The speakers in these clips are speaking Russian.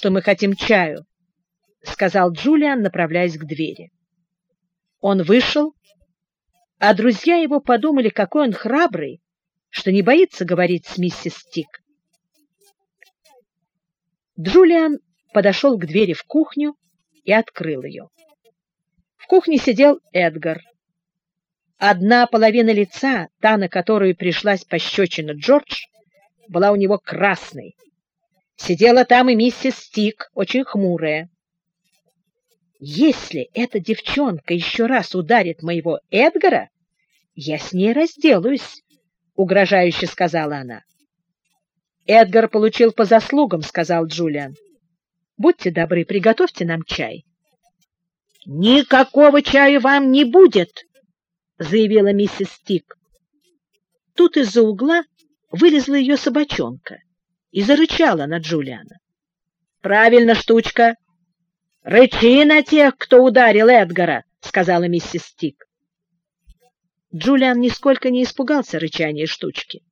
что мы хотим чаю, — сказал Джулиан, направляясь к двери. Он вышел, а друзья его подумали, какой он храбрый, что не боится говорить с миссис Стик. Джулиан подошел к двери в кухню и открыл ее. В кухне сидел Эдгар. Одна половина лица, та, на которую пришлась пощечина Джордж, была у него красной. Сидела там и миссис Стик, очень хмурая. Если эта девчонка еще раз ударит моего Эдгара, я с ней разделаюсь, — угрожающе сказала она. Эдгар получил по заслугам, — сказал Джулиан. Будьте добры, приготовьте нам чай. Никакого чая вам не будет, заявила миссис Стик. Тут из-за угла вылезла ее собачонка и зарычала на Джулиана. «Правильно, штучка! Рычи на тех, кто ударил Эдгара!» — сказала миссис Стик. Джулиан нисколько не испугался рычания штучки.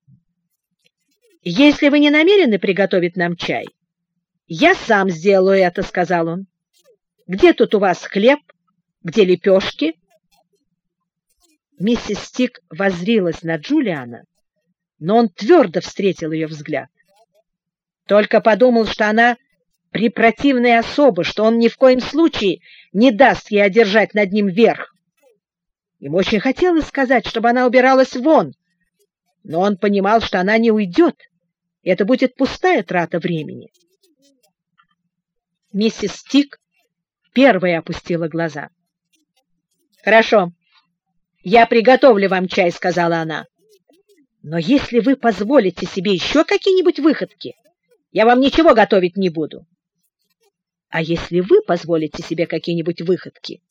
«Если вы не намерены приготовить нам чай, я сам сделаю это», — сказал он. «Где тут у вас хлеб? Где лепешки?» Миссис Стик воззрилась на Джулиана, но он твердо встретил ее взгляд. Только подумал, что она препротивная особа, что он ни в коем случае не даст ей одержать над ним верх. Ему очень хотелось сказать, чтобы она убиралась вон, но он понимал, что она не уйдет, и это будет пустая трата времени. Миссис Стик первая опустила глаза. «Хорошо, я приготовлю вам чай», — сказала она. «Но если вы позволите себе еще какие-нибудь выходки, я вам ничего готовить не буду. А если вы позволите себе какие-нибудь выходки,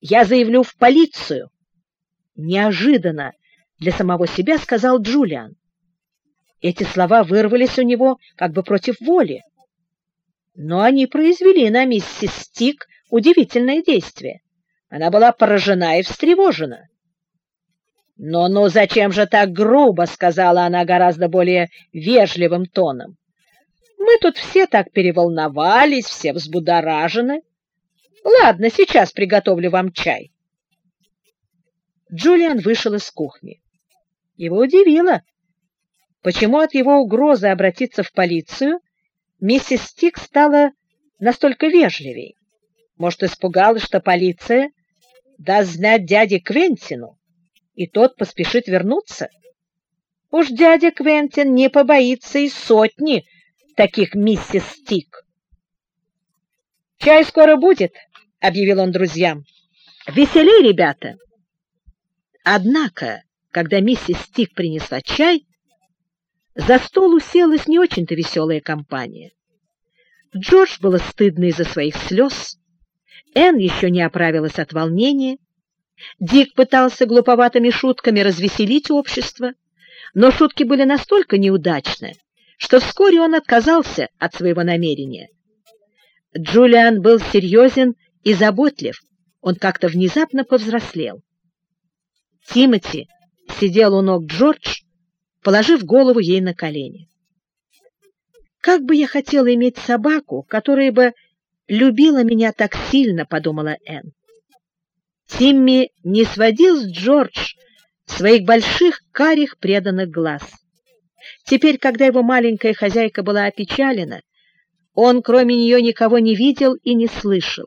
я заявлю в полицию». Неожиданно для самого себя сказал Джулиан. Эти слова вырвались у него как бы против воли. Но они произвели на миссис Стик удивительное действие. Она была поражена и встревожена. «Ну-ну, зачем же так грубо?» — сказала она гораздо более вежливым тоном. «Мы тут все так переволновались, все взбудоражены. Ладно, сейчас приготовлю вам чай». Джулиан вышел из кухни. Его удивило, почему от его угрозы обратиться в полицию миссис Стик стала настолько вежливей. Может, испугалась, что полиция даст знать дяде Квентину, и тот поспешит вернуться? Уж дядя Квентин не побоится и сотни таких миссис Стик. «Чай скоро будет», — объявил он друзьям. «Веселей, ребята!» Однако, когда миссис Стик принесла чай, за стол уселась не очень-то веселая компания. Джордж было стыдно из-за своих слез, Энн еще не оправилась от волнения, Дик пытался глуповатыми шутками развеселить общество, но шутки были настолько неудачны, что вскоре он отказался от своего намерения. Джулиан был серьезен и заботлив, он как-то внезапно повзрослел. Тимоти сидел у ног Джордж, положив голову ей на колени. «Как бы я хотела иметь собаку, которая бы любила меня так сильно», — подумала Энн. Тимми не сводил с Джордж своих больших карих преданных глаз. Теперь, когда его маленькая хозяйка была опечалена, он кроме нее никого не видел и не слышал.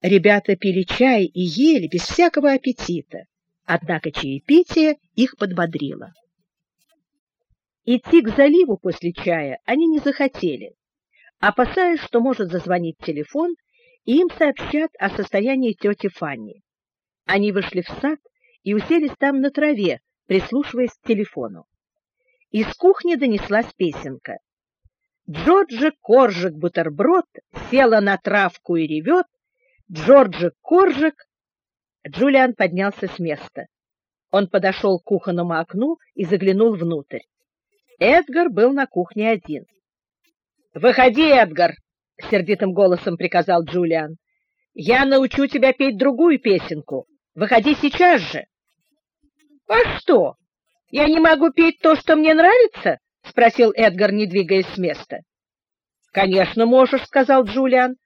Ребята пили чай и ели без всякого аппетита, однако чаепитие их подбодрило. Идти к заливу после чая они не захотели, опасаясь, что может зазвонить телефон и им сообщат о состоянии тети Фанни. Они вышли в сад и уселись там на траве, прислушиваясь к телефону. Из кухни донеслась песенка. Джорджи Коржик бутерброд села на травку и ревет. Джорджи Коржик... Джулиан поднялся с места. Он подошел к кухонному окну и заглянул внутрь. Эдгар был на кухне один. «Выходи, Эдгар!» — сердитым голосом приказал Джулиан. «Я научу тебя петь другую песенку. Выходи сейчас же!» «А что? Я не могу петь то, что мне нравится?» — спросил Эдгар, не двигаясь с места. «Конечно можешь», — сказал Джулиан.